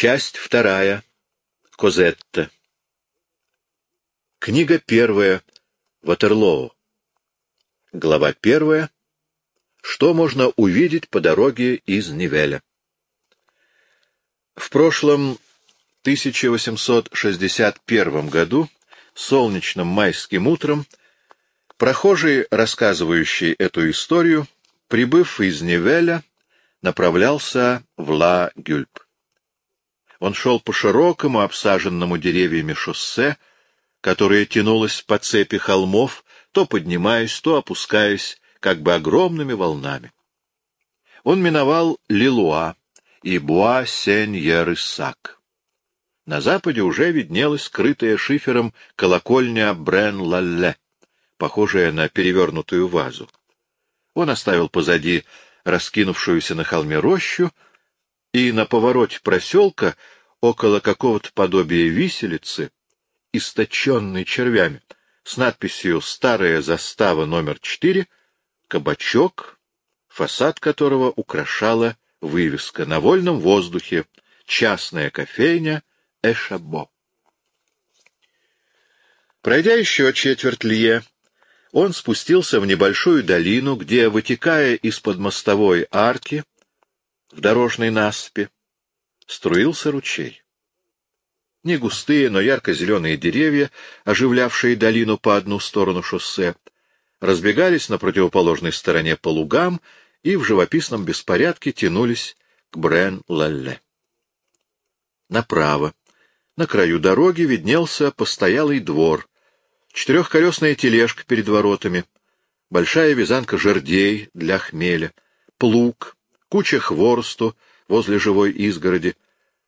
Часть вторая. Козетта. Книга первая. Ватерлоу. Глава первая. Что можно увидеть по дороге из Нивеля? В прошлом 1861 году, солнечным майским утром, прохожий, рассказывающий эту историю, прибыв из Нивеля, направлялся в Ла-Гюльп. Он шел по широкому, обсаженному деревьями шоссе, которое тянулось по цепи холмов, то поднимаясь, то опускаясь, как бы огромными волнами. Он миновал Лилуа и Буа-Сень-Ер-Иссак. На западе уже виднелась скрытая шифером колокольня Брен-Лалле, похожая на перевернутую вазу. Он оставил позади раскинувшуюся на холме рощу, и на повороте проселка, около какого-то подобия виселицы, источенной червями, с надписью «Старая застава номер 4», кабачок, фасад которого украшала вывеска «На вольном воздухе. Частная кофейня Эшабо». Пройдя еще четверть лье, он спустился в небольшую долину, где, вытекая из-под мостовой арки, в дорожной насыпи, струился ручей. Не густые, но ярко-зеленые деревья, оживлявшие долину по одну сторону шоссе, разбегались на противоположной стороне по лугам и в живописном беспорядке тянулись к Брен-Лалле. Направо, на краю дороги, виднелся постоялый двор, четырехколесная тележка перед воротами, большая вязанка жердей для хмеля, плуг, куча хворосту возле живой изгороди,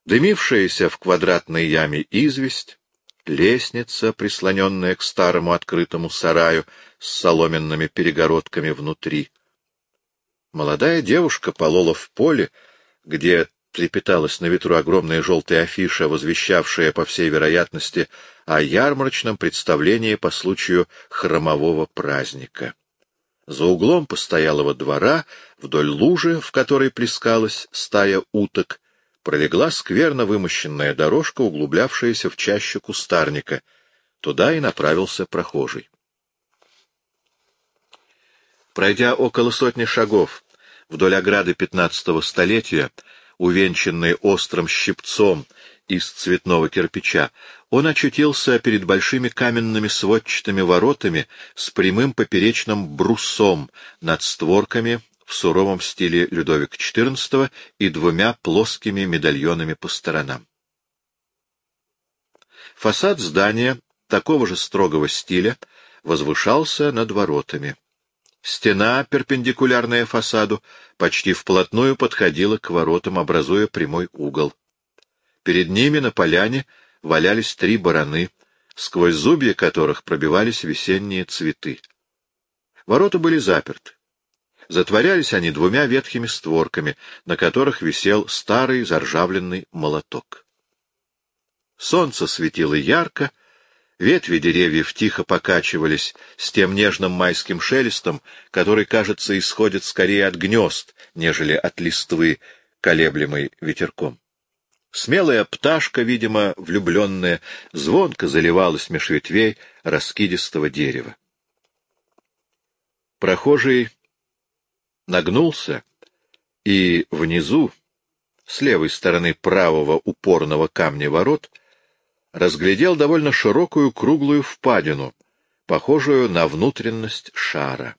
дымившаяся в квадратной яме известь, лестница, прислоненная к старому открытому сараю с соломенными перегородками внутри. Молодая девушка полола в поле, где трепеталась на ветру огромная желтая афиша, возвещавшая, по всей вероятности, о ярмарочном представлении по случаю хромового праздника. За углом постоялого двора, вдоль лужи, в которой плескалась стая уток, пролегла скверно вымощенная дорожка, углублявшаяся в чащу кустарника. Туда и направился прохожий. Пройдя около сотни шагов вдоль ограды пятнадцатого столетия, увенчанной острым щипцом из цветного кирпича, он очутился перед большими каменными сводчатыми воротами с прямым поперечным брусом над створками в суровом стиле Людовика XIV и двумя плоскими медальонами по сторонам. Фасад здания такого же строгого стиля возвышался над воротами. Стена, перпендикулярная фасаду, почти вплотную подходила к воротам, образуя прямой угол. Перед ними на поляне валялись три бараны, сквозь зубья которых пробивались весенние цветы. Ворота были заперты. Затворялись они двумя ветхими створками, на которых висел старый заржавленный молоток. Солнце светило ярко, ветви деревьев тихо покачивались с тем нежным майским шелестом, который, кажется, исходит скорее от гнезд, нежели от листвы, колеблемой ветерком. Смелая пташка, видимо, влюбленная, звонко заливалась меж ветвей раскидистого дерева. Прохожий нагнулся, и внизу, с левой стороны правого упорного камня ворот, разглядел довольно широкую круглую впадину, похожую на внутренность шара.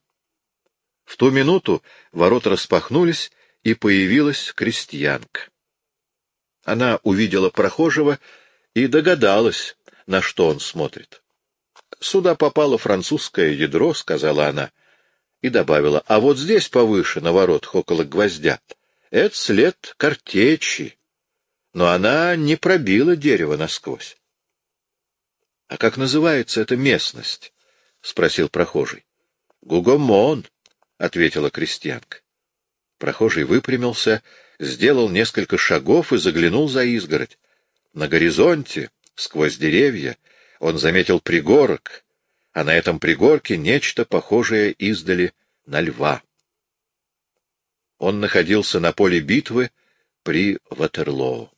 В ту минуту ворота распахнулись, и появилась крестьянка. Она увидела прохожего и догадалась, на что он смотрит. «Сюда попало французское ядро», — сказала она, и добавила, а вот здесь повыше, на воротах, около гвоздя, это след картечи, но она не пробила дерево насквозь. — А как называется эта местность? — спросил прохожий. — Гугомон, — ответила крестьянка. Прохожий выпрямился, сделал несколько шагов и заглянул за изгородь. На горизонте, сквозь деревья, он заметил пригорок, а на этом пригорке нечто похожее издали на льва. Он находился на поле битвы при Ватерлоо.